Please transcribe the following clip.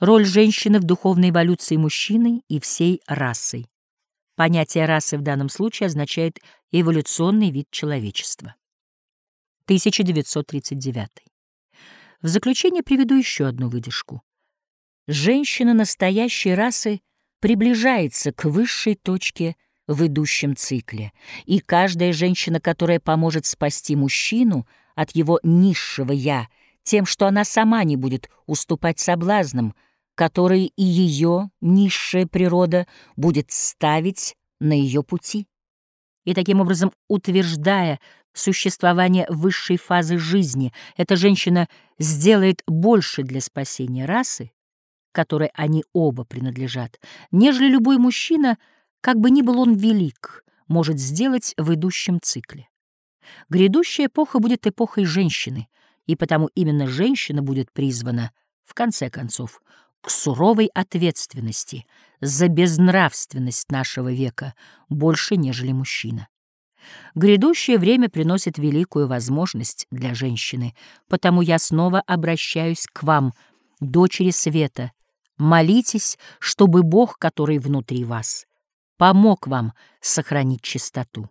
Роль женщины в духовной эволюции мужчины и всей расой. Понятие расы в данном случае означает эволюционный вид человечества. 1939. В заключение приведу еще одну выдержку. Женщина настоящей расы приближается к высшей точке в идущем цикле, и каждая женщина, которая поможет спасти мужчину от его низшего «я», тем, что она сама не будет уступать соблазнам, которые и ее низшая природа будет ставить на ее пути. И таким образом, утверждая существование высшей фазы жизни, эта женщина сделает больше для спасения расы, которой они оба принадлежат, нежели любой мужчина, как бы ни был он велик, может сделать в идущем цикле. Грядущая эпоха будет эпохой женщины, и потому именно женщина будет призвана, в конце концов, к суровой ответственности за безнравственность нашего века больше, нежели мужчина. Грядущее время приносит великую возможность для женщины, потому я снова обращаюсь к вам, дочери света. Молитесь, чтобы Бог, который внутри вас, помог вам сохранить чистоту.